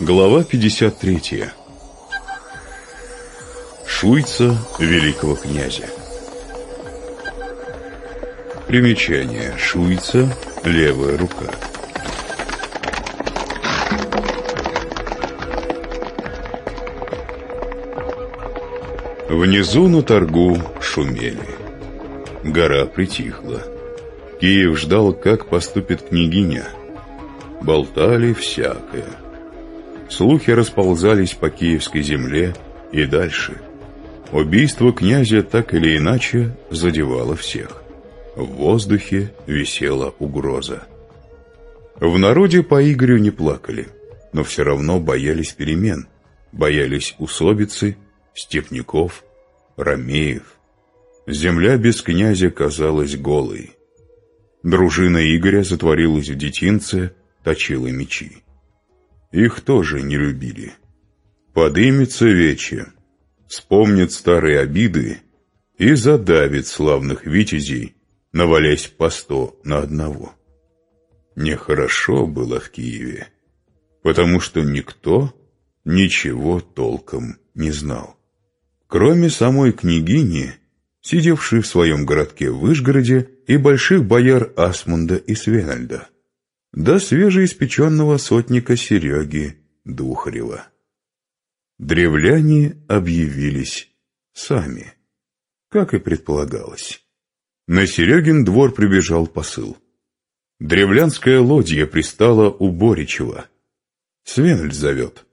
Глава 53. Шуйца великого князя. Примечание. Шуйца – левая рука. Внизу на торгу шумели. Гора притихла. Киев ждал, как поступит княгиня. Болтали всякое. Слухи расползались по киевской земле и дальше. Убийство князя так или иначе задевало всех. В воздухе висела угроза. В народе по Игорю не плакали, но все равно боялись перемен, боялись усобицы, степняков, ромеев. Земля без князя казалась голой. Дружина Игоря затворилась в детинце, точила мечи. Их тоже не любили. Подымется вече, вспомнит старые обиды и задавит славных витязей, навалясь по сто на одного. Нехорошо было в Киеве, потому что никто ничего толком не знал. Кроме самой княгини, сидевшей в своем городке в Вышгороде, и больших бояр Асмунда и Свенальда, да свежеиспеченного сотника Сереги Духарева. Древляне объявились сами, как и предполагалось. На Серегин двор прибежал посыл. Древлянская лодья пристала у Боричева. Свенальд зовет.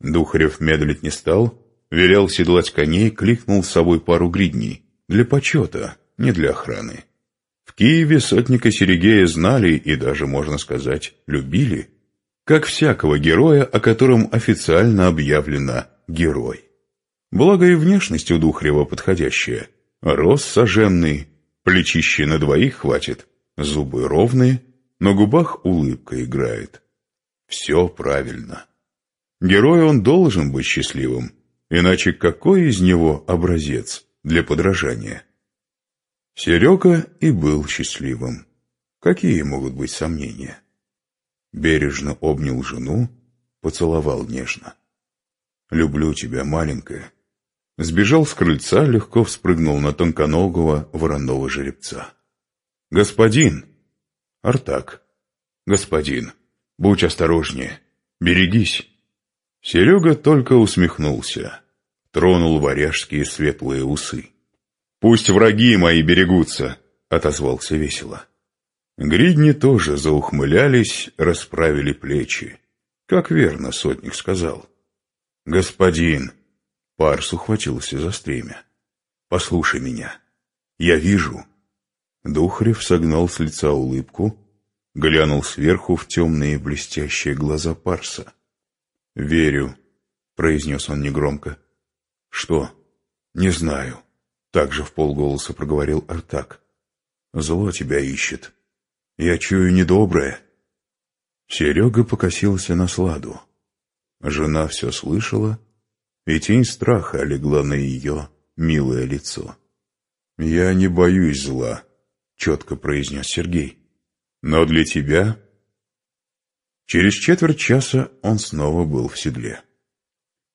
Духарев медлить не стал, велел седлать коней, кликнул с собой пару гридней. Для почета, не для охраны. В Киеве сотника Серегея знали и даже, можно сказать, любили, как всякого героя, о котором официально объявлено «герой». Благо и внешность у Духарева подходящая. Рост соженный, плечище на двоих хватит, зубы ровные, на губах улыбка играет. Все правильно. Герой он должен быть счастливым, иначе какой из него образец для подражания? Серега и был счастливым. Какие могут быть сомнения? Бережно обнял жену, поцеловал нежно. «Люблю тебя, маленькая». Сбежал с крыльца, легко вспрыгнул на тонконогого вороного жеребца. «Господин!» «Артак!» «Господин, будь осторожнее, берегись!» Серега только усмехнулся, тронул варяжские светлые усы. «Пусть враги мои берегутся», — отозвался весело. Гридни тоже заухмылялись, расправили плечи. Как верно сотник сказал. «Господин!» — Парс ухватился за стремя. «Послушай меня. Я вижу». Духарев согнал с лица улыбку, глянул сверху в темные блестящие глаза Парса. «Верю», — произнес он негромко. «Что?» «Не знаю». Также в полголоса проговорил Артак. «Зло тебя ищет. Я чую недоброе». Серега покосился на сладу. Жена все слышала, и тень страха легла на ее милое лицо. «Я не боюсь зла», — четко произнес Сергей. «Но для тебя...» Через четверть часа он снова был в седле.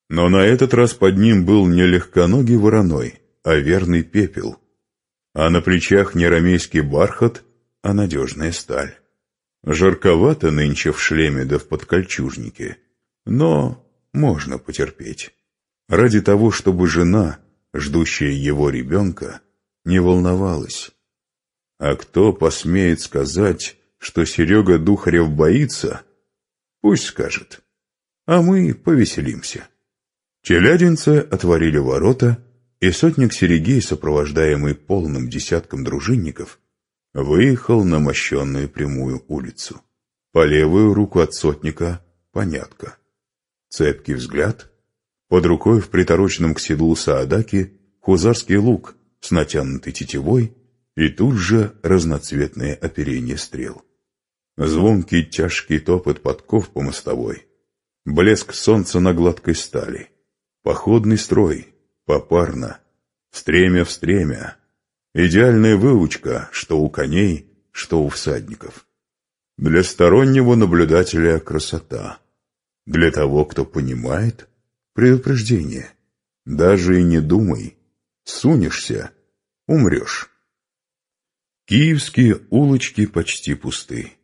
Но на этот раз под ним был не легконогий вороной, а верный пепел, а на плечах не рамейский бархат, а надежная сталь. Жарковато нынче в шлеме да в подкольчужнике, но можно потерпеть. Ради того, чтобы жена, ждущая его ребенка, не волновалась. А кто посмеет сказать, что Серега Духарев боится, пусть скажет, а мы повеселимся. Челядинцы отворили ворота, и сотник Серегей, сопровождаемый полным десятком дружинников, выехал на мощенную прямую улицу. По левую руку от сотника — понятка. Цепкий взгляд, под рукой в притороченном к седлу Саадаке хузарский лук с натянутой тетивой и тут же разноцветное оперение стрел. Звонкий тяжкий топот подков по мостовой, блеск солнца на гладкой стали, походный строй — попарно, стремя в стремя. Идеальная выучка, что у коней, что у всадников. Для стороннего наблюдателя красота. Для того, кто понимает, предупреждение. Даже и не думай. Сунешься — умрешь. Киевские улочки почти пусты.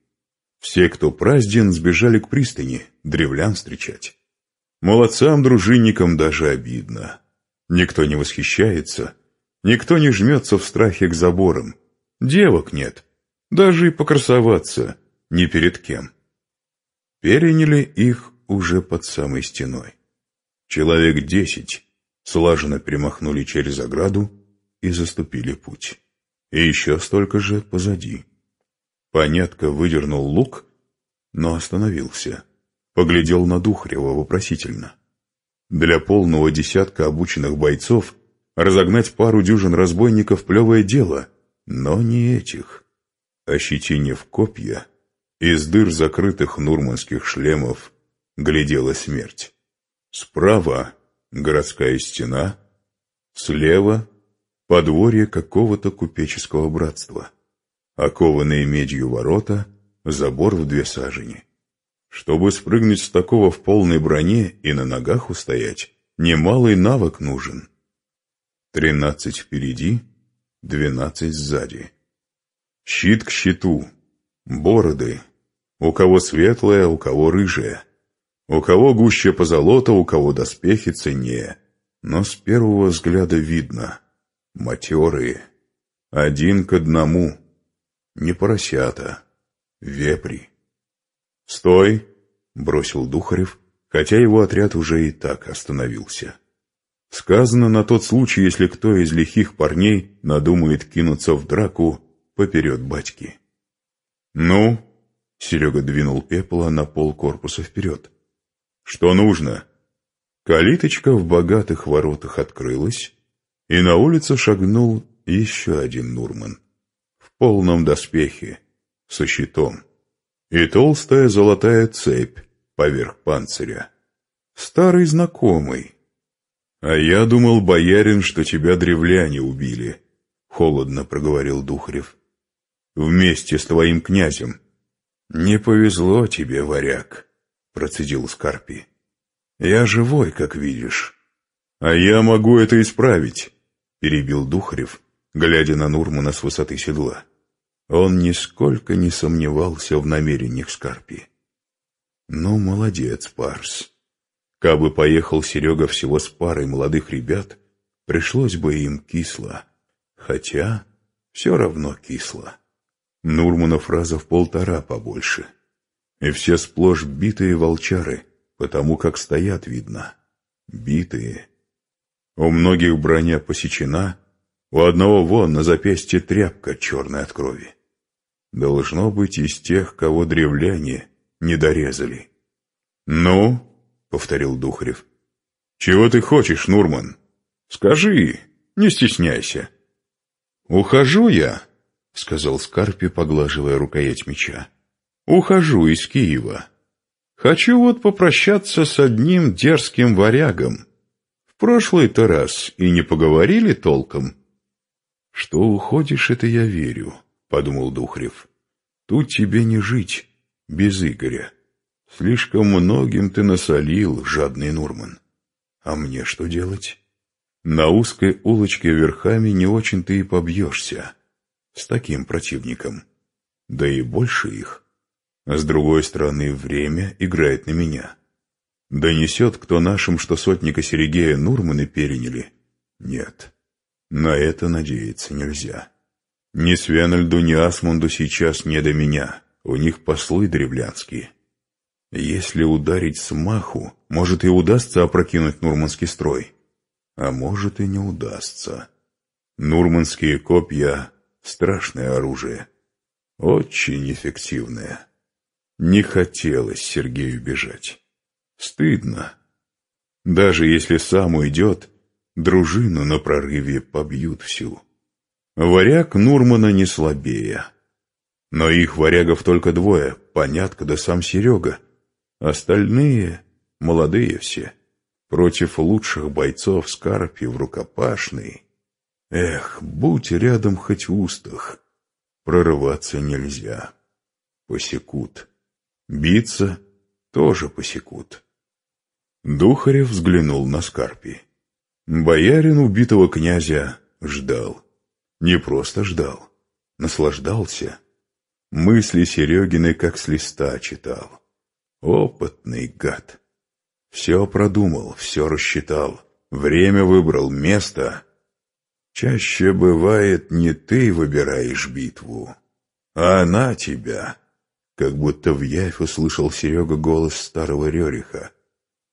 Все, кто празден, сбежали к пристани, древлян встречать. Молодцам-дружинникам даже обидно. Никто не восхищается, никто не жмется в страхе к заборам. Девок нет, даже и покрасоваться ни перед кем. Переняли их уже под самой стеной. Человек десять слаженно перемахнули через ограду и заступили путь. И еще столько же позади. Понятко выдернул лук, но остановился. Поглядел на Духарева вопросительно. Для полного десятка обученных бойцов разогнать пару дюжин разбойников — плевое дело, но не этих. Ощетинив копья, из дыр закрытых нурманских шлемов глядела смерть. Справа — городская стена, слева — подворье какого-то купеческого братства, окованные медью ворота, забор в две сажени. Чтобы спрыгнуть с такого в полной броне и на ногах устоять, немалый навык нужен. Тринадцать впереди, двенадцать сзади. Щит к щиту, бороды, у кого светлая, у кого рыжая, у кого гуще позолота, у кого доспехи ценнее. Но с первого взгляда видно — матерые, один к одному, не поросята, вепри. «Стой!» — бросил Духарев, хотя его отряд уже и так остановился. Сказано на тот случай, если кто из лихих парней надумает кинуться в драку поперед батьки. «Ну?» — Серега двинул пепла на пол корпуса вперед. «Что нужно?» Калиточка в богатых воротах открылась, и на улицу шагнул еще один Нурман. В полном доспехе, со щитом и толстая золотая цепь поверх панциря. Старый знакомый. А я думал, боярин, что тебя древляне убили, холодно проговорил Духарев. Вместе с твоим князем. Не повезло тебе, варяг, процедил Скарпи. Я живой, как видишь. А я могу это исправить, перебил Духарев, глядя на Нурмана с высоты седла. Он нисколько не сомневался в намерениях Скарпи. «Ну, молодец, Парс. Кабы поехал Серега всего с парой молодых ребят, пришлось бы им кисло. Хотя все равно кисло. Нурманов раза в полтора побольше. И все сплошь битые волчары, потому как стоят, видно. Битые. У многих броня посечена, у одного вон на запястье тряпка черная от крови. Должно быть из тех, кого древляне не дорезали. «Ну?» — повторил Духарев. «Чего ты хочешь, Нурман? Скажи, не стесняйся». «Ухожу я», — сказал Скарпи, поглаживая рукоять меча. «Ухожу из Киева. Хочу вот попрощаться с одним дерзким варягом. В прошлый-то раз и не поговорили толком». «Что уходишь, это я верю», — подумал Духрев. «Тут тебе не жить без Игоря. Слишком многим ты насолил, жадный Нурман. А мне что делать? На узкой улочке верхами не очень ты и побьешься. С таким противником. Да и больше их. С другой стороны, время играет на меня. Донесет кто нашим, что сотника Сергея Нурманы переняли? Нет». На это надеяться нельзя. Ни Свенальду, ни Асмунду сейчас не до меня. У них послы древлянские. Если ударить с маху, может и удастся опрокинуть нурманский строй. А может и не удастся. Нурманские копья — страшное оружие. Очень эффективное. Не хотелось Сергею бежать. Стыдно. Даже если сам уйдет, Дружину на прорыве побьют всю. Варяг Нурмана не слабее. Но их варягов только двое, понятко да сам Серега. Остальные — молодые все. Против лучших бойцов Скарпи в рукопашный. Эх, будь рядом хоть устах. Прорываться нельзя. Посекут. Биться тоже посекут. Духарев взглянул на Скарпи. Боярин убитого князя ждал. Не просто ждал, наслаждался. Мысли Серегины как с листа читал. Опытный гад. Все продумал, все рассчитал, время выбрал, место. Чаще бывает, не ты выбираешь битву, а она тебя. Как будто в явь услышал Серега голос старого Рериха.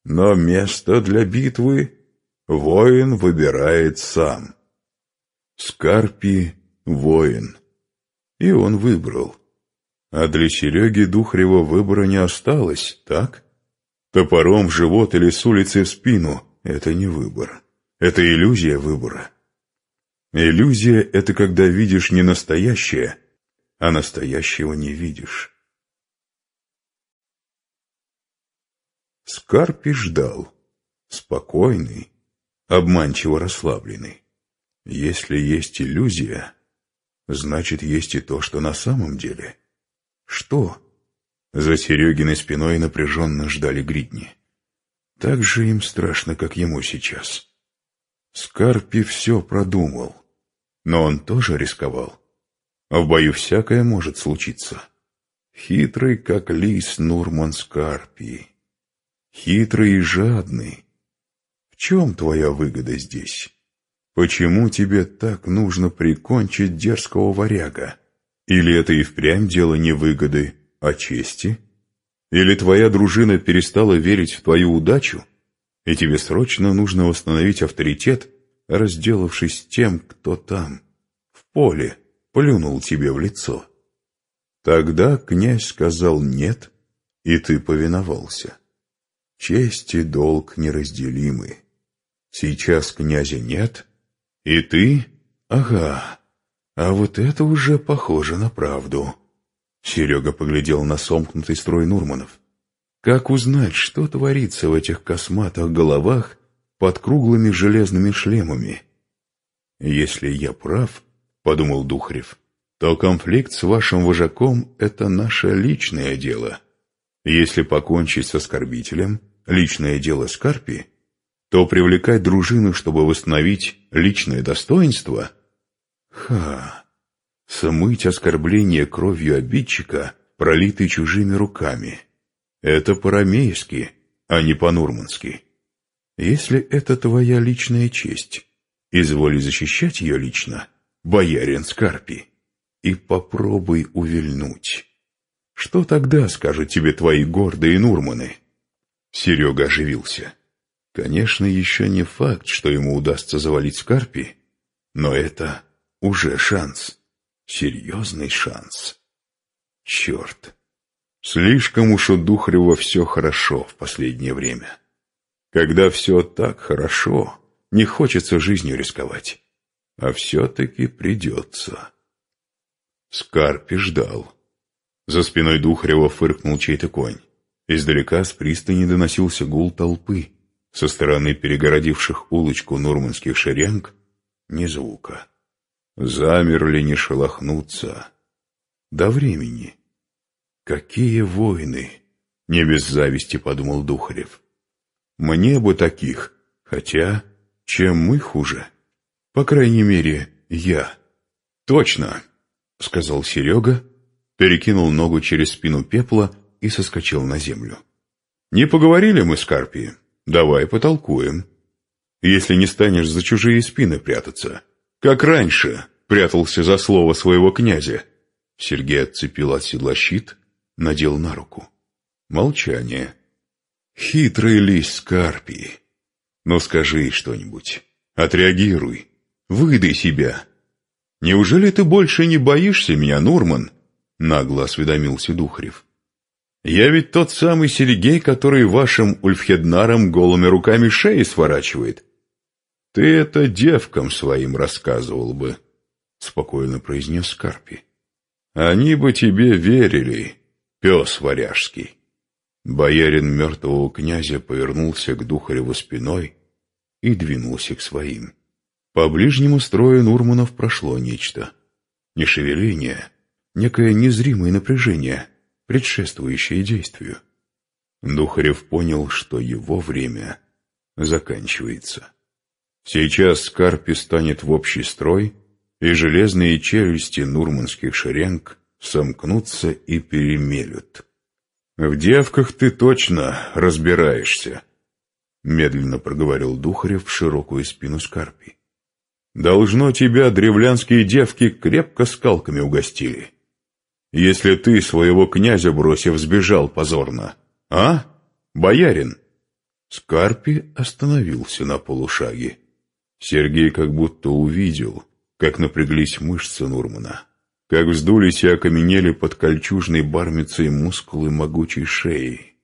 Но место для битвы воин выбирает сам. Скарпи — воин. И он выбрал. А для Сереги Духрева выбора не осталось, так? Топором в живот или с улицы в спину — это не выбор. Это иллюзия выбора. Иллюзия — это когда видишь не настоящее, а настоящего не видишь. Скарпи ждал, спокойный, обманчиво расслабленный. Если есть иллюзия, значит, есть и то, что на самом деле. Что? За Серегиной спиной напряженно ждали гридни. Так же им страшно, как ему сейчас. Скарпи все продумал, но он тоже рисковал. В бою всякое может случиться. Хитрый, как лис Нурман Скарпи. Хитрый и жадный. В чем твоя выгода здесь? Почему тебе так нужно прикончить дерзкого варяга? Или это и впрямь дело не выгоды, а чести? Или твоя дружина перестала верить в твою удачу, и тебе срочно нужно восстановить авторитет, разделавшись с тем, кто там, в поле, плюнул тебе в лицо? Тогда князь сказал «нет», и ты повиновался. Честь и долг неразделимы. Сейчас князя нет, и ты? Ага, а вот это уже похоже на правду. Серега поглядел на сомкнутый строй Нурманов. Как узнать, что творится в этих косматых головах под круглыми железными шлемами? Если я прав, — подумал Духарев, — то конфликт с вашим вожаком — это наше личное дело. Если покончить с оскорбителем, личное дело Скарпи, то привлекать дружину, чтобы восстановить личное достоинство? Ха! Смыть оскорбление кровью обидчика, пролитой чужими руками. Это по-рамейски, а не по-нурмански. Если это твоя личная честь, изволи защищать ее лично, боярин Скарпи, и попробуй увильнуть. Что тогда скажут тебе твои гордые Нурманы? Серега оживился. Конечно, еще не факт, что ему удастся завалить Скарпи, но это уже шанс. Серьезный шанс. Черт. Слишком уж у Духарева все хорошо в последнее время. Когда все так хорошо, не хочется жизнью рисковать. А все-таки придется. Скарпи ждал. За спиной Духарева фыркнул чей-то конь. Издалека с пристани доносился гул толпы. Со стороны перегородивших улочку нурманских шеренг ни звука. Замерли не шелохнуться. До времени. Какие войны! Не без зависти подумал Духарев. Мне бы таких, хотя чем мы хуже. По крайней мере, я. Точно, сказал Серега, перекинул ногу через спину пепла и соскочил на землю. «Не поговорили мы с Карпием? Давай потолкуем. Если не станешь за чужие спины прятаться, как раньше прятался за слово своего князя». Сергей отцепил от седла щит, надел на руку. Молчание. «Хитрый лист Скарпии. Ну скажи что-нибудь, отреагируй, выдай себя. Неужели ты больше не боишься меня, Нурман?» Нагло осведомился Духарев. Я ведь тот самый Сергей, который вашим ульфхеднарам голыми руками шеи сворачивает. Ты это девкам своим рассказывал бы, — спокойно произнес Скарпи. Они бы тебе верили, пес варяжский. Боярин мертвого князя повернулся к Духареву спиной и двинулся к своим. По ближнему строю Нурманов прошло нечто. Не шевеление, некое незримое напряжение — предшествующее действию. Духарев понял, что его время заканчивается. Сейчас Скарпи станет в общий строй, и железные челюсти нурманских шеренг сомкнутся и перемелют. «В девках ты точно разбираешься», — медленно проговорил Духарев в широкую спину Скарпи. «Должно тебя древлянские девки крепко скалками угостили. Если ты своего князя бросив сбежал позорно, а, боярин?» Скарпи остановился на полушаге. Сергей как будто увидел, как напряглись мышцы Нурмана, как вздулись и окаменели под кольчужной бармицей мускулы могучей шеи.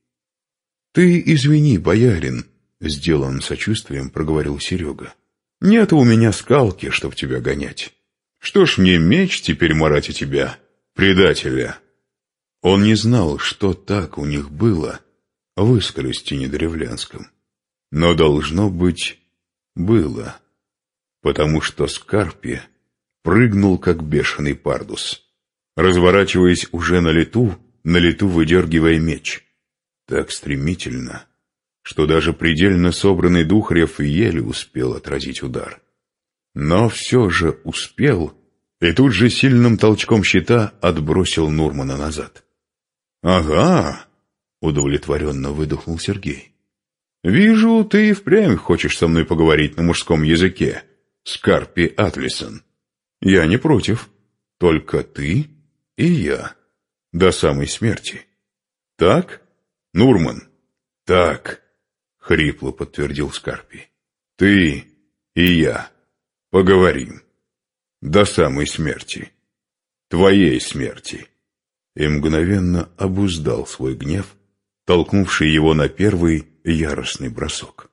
«Ты извини, боярин», — сделанным сочувствием проговорил Серега. «Нет у меня скалки, чтоб тебя гонять. Что ж мне меч теперь марать у тебя, предателя?» Он не знал, что так у них было — в Искоростине древлянском. Но должно быть, было, потому что Скарпи прыгнул, как бешеный пардус, разворачиваясь уже на лету, на лету выдергивая меч. Так стремительно, что даже предельно собранный Духарев еле успел отразить удар. Но все же успел, и тут же сильным толчком щита отбросил Нурмана назад. «Ага!» — удовлетворенно выдохнул Сергей. «Вижу, ты и впрямь хочешь со мной поговорить на мужском языке, Скарпи Атлисон. Я не против. Только ты и я. До самой смерти. Так, Нурман?» «Так», — хрипло подтвердил Скарпи. «Ты и я поговорим. До самой смерти. Твоей смерти». И мгновенно обуздал свой гнев, толкнувший его на первый яростный бросок.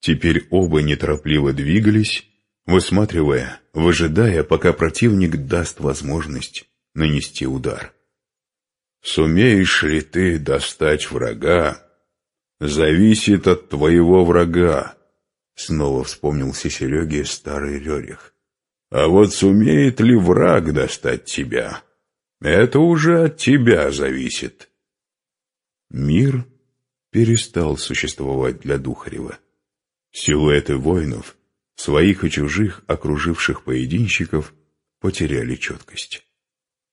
Теперь оба неторопливо двигались, высматривая, выжидая, пока противник даст возможность нанести удар. «Сумеешь ли ты достать врага, зависит от твоего врага», снова вспомнился Сереге старый Рерих. «А вот сумеет ли враг достать тебя, это уже от тебя зависит». Мир перестал существовать для Духарева. Силуэты воинов, своих и чужих, окруживших поединщиков, потеряли четкость.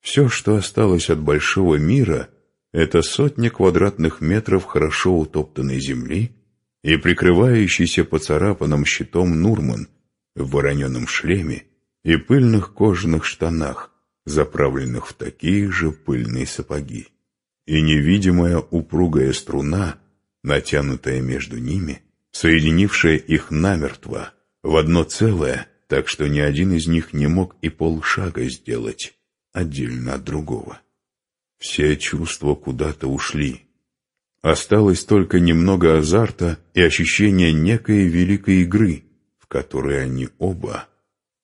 Все, что осталось от большого мира, это сотня квадратных метров хорошо утоптанной земли и прикрывающийся поцарапанным щитом Нурман в вороненом шлеме и пыльных кожаных штанах, заправленных в такие же пыльные сапоги и невидимая упругая струна, натянутая между ними, соединившая их намертво в одно целое, так что ни один из них не мог и полшага сделать отдельно от другого. Все чувства куда-то ушли. Осталось только немного азарта и ощущение некой великой игры, в которой они оба,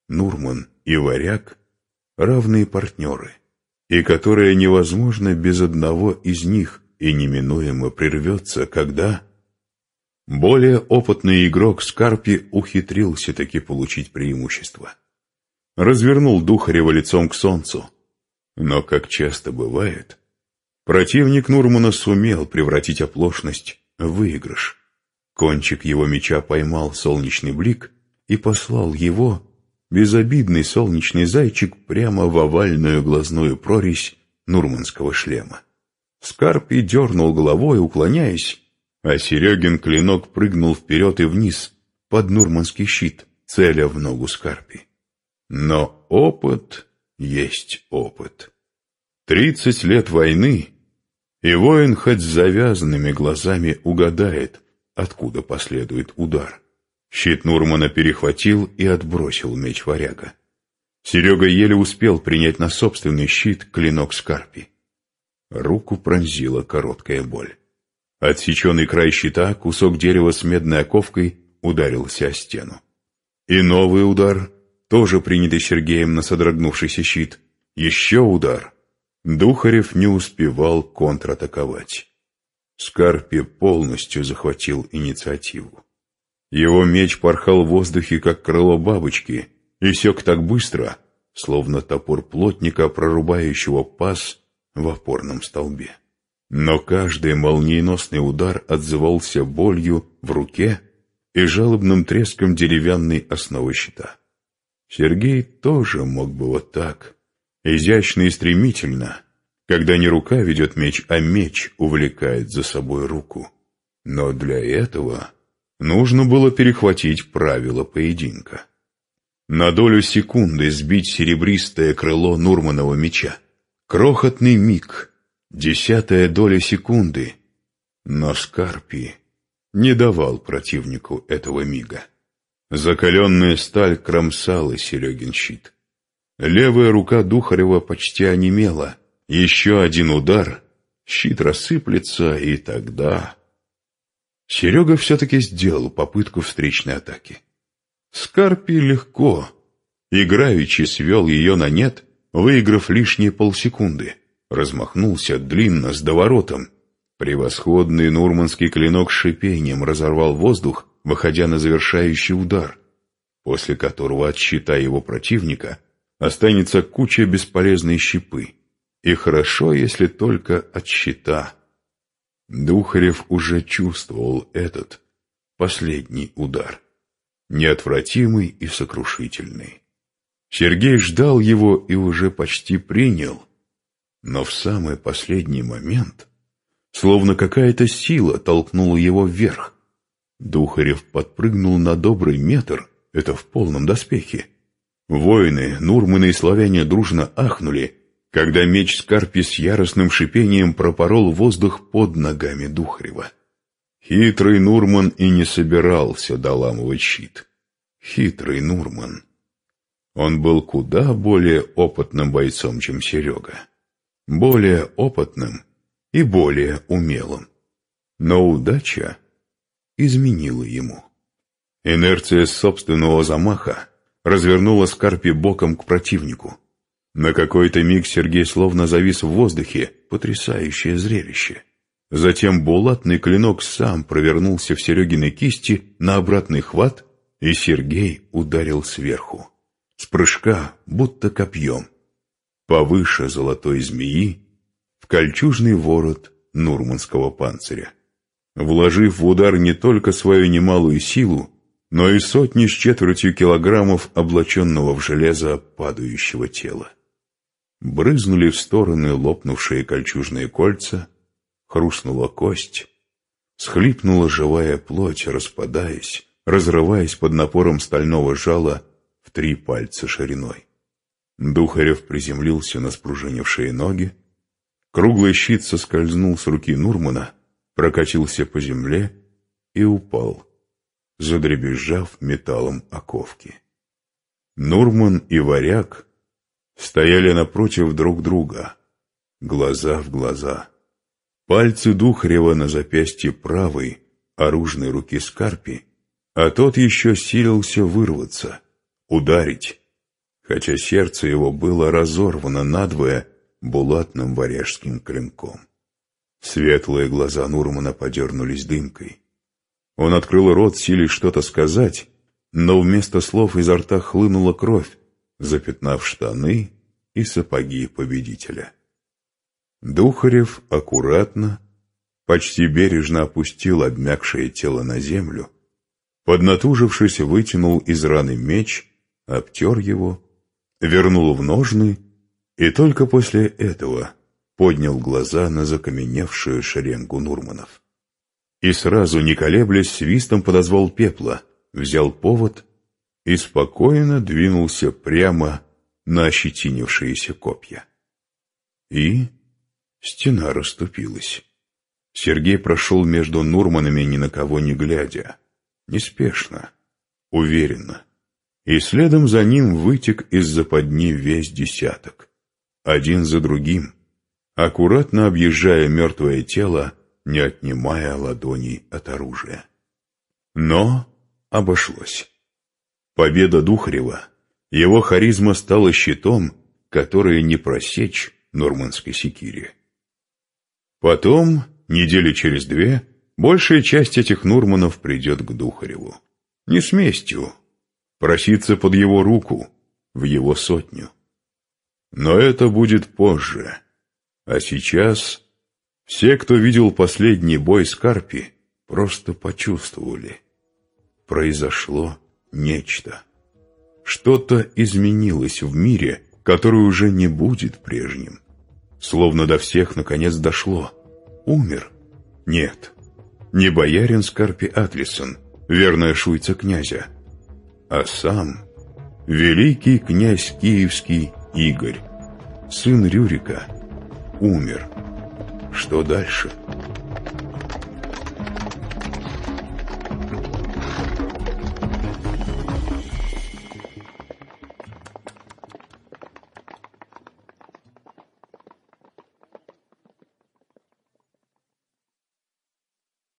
Нурман и Варяг, равные партнеры и которая невозможно без одного из них и неминуемо прервется, когда... Более опытный игрок Скарпи ухитрился таки получить преимущество. Развернул Духарева лицом к солнцу. Но, как часто бывает, противник Нурмана сумел превратить оплошность в выигрыш. Кончик его меча поймал солнечный блик и послал его безобидный солнечный зайчик прямо в овальную глазную прорезь нурманского шлема. Скарпи дернул головой, уклоняясь, а Серегин клинок прыгнул вперед и вниз под нурманский щит, целя в ногу Скарпи. Но опыт есть опыт. Тридцать лет войны, и воин хоть с завязанными глазами угадает, откуда последует удар. Щит Нурмана перехватил и отбросил меч варяга. Серега еле успел принять на собственный щит клинок Скарпи. Руку пронзила короткая боль. Отсеченный край щита, кусок дерева с медной оковкой, ударился о стену. И новый удар, тоже принятый Сергеем на содрогнувшийся щит. Еще удар. Духарев не успевал контратаковать. Скарпи полностью захватил инициативу. Его меч порхал в воздухе, как крыло бабочки, и сек так быстро, словно топор плотника, прорубающего паз в опорном столбе. Но каждый молниеносный удар отзывался болью в руке и жалобным треском деревянной основы щита. Сергей тоже мог бы вот так, изящно и стремительно, когда не рука ведет меч, а меч увлекает за собой руку. Но для этого нужно было перехватить правила поединка. На долю секунды сбить серебристое крыло Нурманова меча. Крохотный миг, десятая доля секунды. Но Скарпи не давал противнику этого мига. Закаленная сталь кромсала Серегин щит. Левая рука Духарева почти онемела. Еще один удар, щит рассыплется, и тогда... Серега все-таки сделал попытку встречной атаки. Скарпи легко, играючи свел ее на нет, выиграв лишние полсекунды. Размахнулся длинно с доворотом. Превосходный нурманский клинок с шипением разорвал воздух, выходя на завершающий удар, после которого от его противника останется куча бесполезной щепы. И хорошо, если только от. Духарев уже чувствовал этот последний удар, неотвратимый и сокрушительный. Сергей ждал его и уже почти принял, но в самый последний момент, словно какая-то сила толкнула его вверх. Духарев подпрыгнул на добрый метр, это в полном доспехе. Воины, Нурманы и славяне дружно ахнули, когда меч Скарпи с яростным шипением пропорол воздух под ногами Духарева. Хитрый Нурман и не собирался доламывать щит. Хитрый Нурман. Он был куда более опытным бойцом, чем Серега. Более опытным и более умелым. Но удача изменила ему. Инерция собственного замаха развернула Скарпи боком к противнику. На какой-то миг Сергей словно завис в воздухе, потрясающее зрелище. Затем булатный клинок сам провернулся в Серегиной кисти на обратный хват, и Сергей ударил сверху. С прыжка, будто копьем. Повыше золотой змеи, в кольчужный ворот нурманского панциря. Вложив в удар не только свою немалую силу, но и сотни с четвертью килограммов облаченного в железо падающего тела. Брызнули в стороны лопнувшие кольчужные кольца, хрустнула кость, схлипнула живая плоть, распадаясь, разрываясь под напором стального жала в три пальца шириной. Духарев приземлился на спружинившие ноги, круглый щит соскользнул с руки Нурмана, прокатился по земле и упал, задребезжав металлом оковки. Нурман и варяг стояли напротив друг друга, глаза в глаза. Пальцы Духарева на запястье правой, оружной руки Скарпи, а тот еще силился вырваться, ударить, хотя сердце его было разорвано надвое булатным варяжским клинком. Светлые глаза Нурмана подернулись дымкой. Он открыл рот, силясь что-то сказать, но вместо слов изо рта хлынула кровь, запятнав штаны и сапоги победителя. Духарев аккуратно, почти бережно опустил обмякшее тело на землю, поднатужившись, вытянул из раны меч, обтер его, вернул в ножны и только после этого поднял глаза на закаменевшую шеренгу Нурманов. И сразу, не колеблясь, свистом подозвал пепла, взял повод и спокойно двинулся прямо на ощетинившиеся копья. И стена расступилась. Сергей прошел между Нурманами, ни на кого не глядя, неспешно, уверенно. И следом за ним вытек из западни весь десяток, один за другим, аккуратно объезжая мертвое тело, не отнимая ладоней от оружия. Но обошлось. Победа Духарева, его харизма стала щитом, который не просечь нормандской секире. Потом, недели через две, большая часть этих Нурманов придет к Духареву. Не с местью, проситься под его руку, в его сотню. Но это будет позже, а сейчас Все, кто видел последний бой Скарпи, просто почувствовали. Произошло нечто. Что-то изменилось в мире, который уже не будет прежним. Словно до всех наконец дошло. Умер? Нет. Не боярин Скарпи Атлисон, верная шуйца князя, а сам великий князь Киевский Игорь, сын Рюрика, умер. Что дальше? —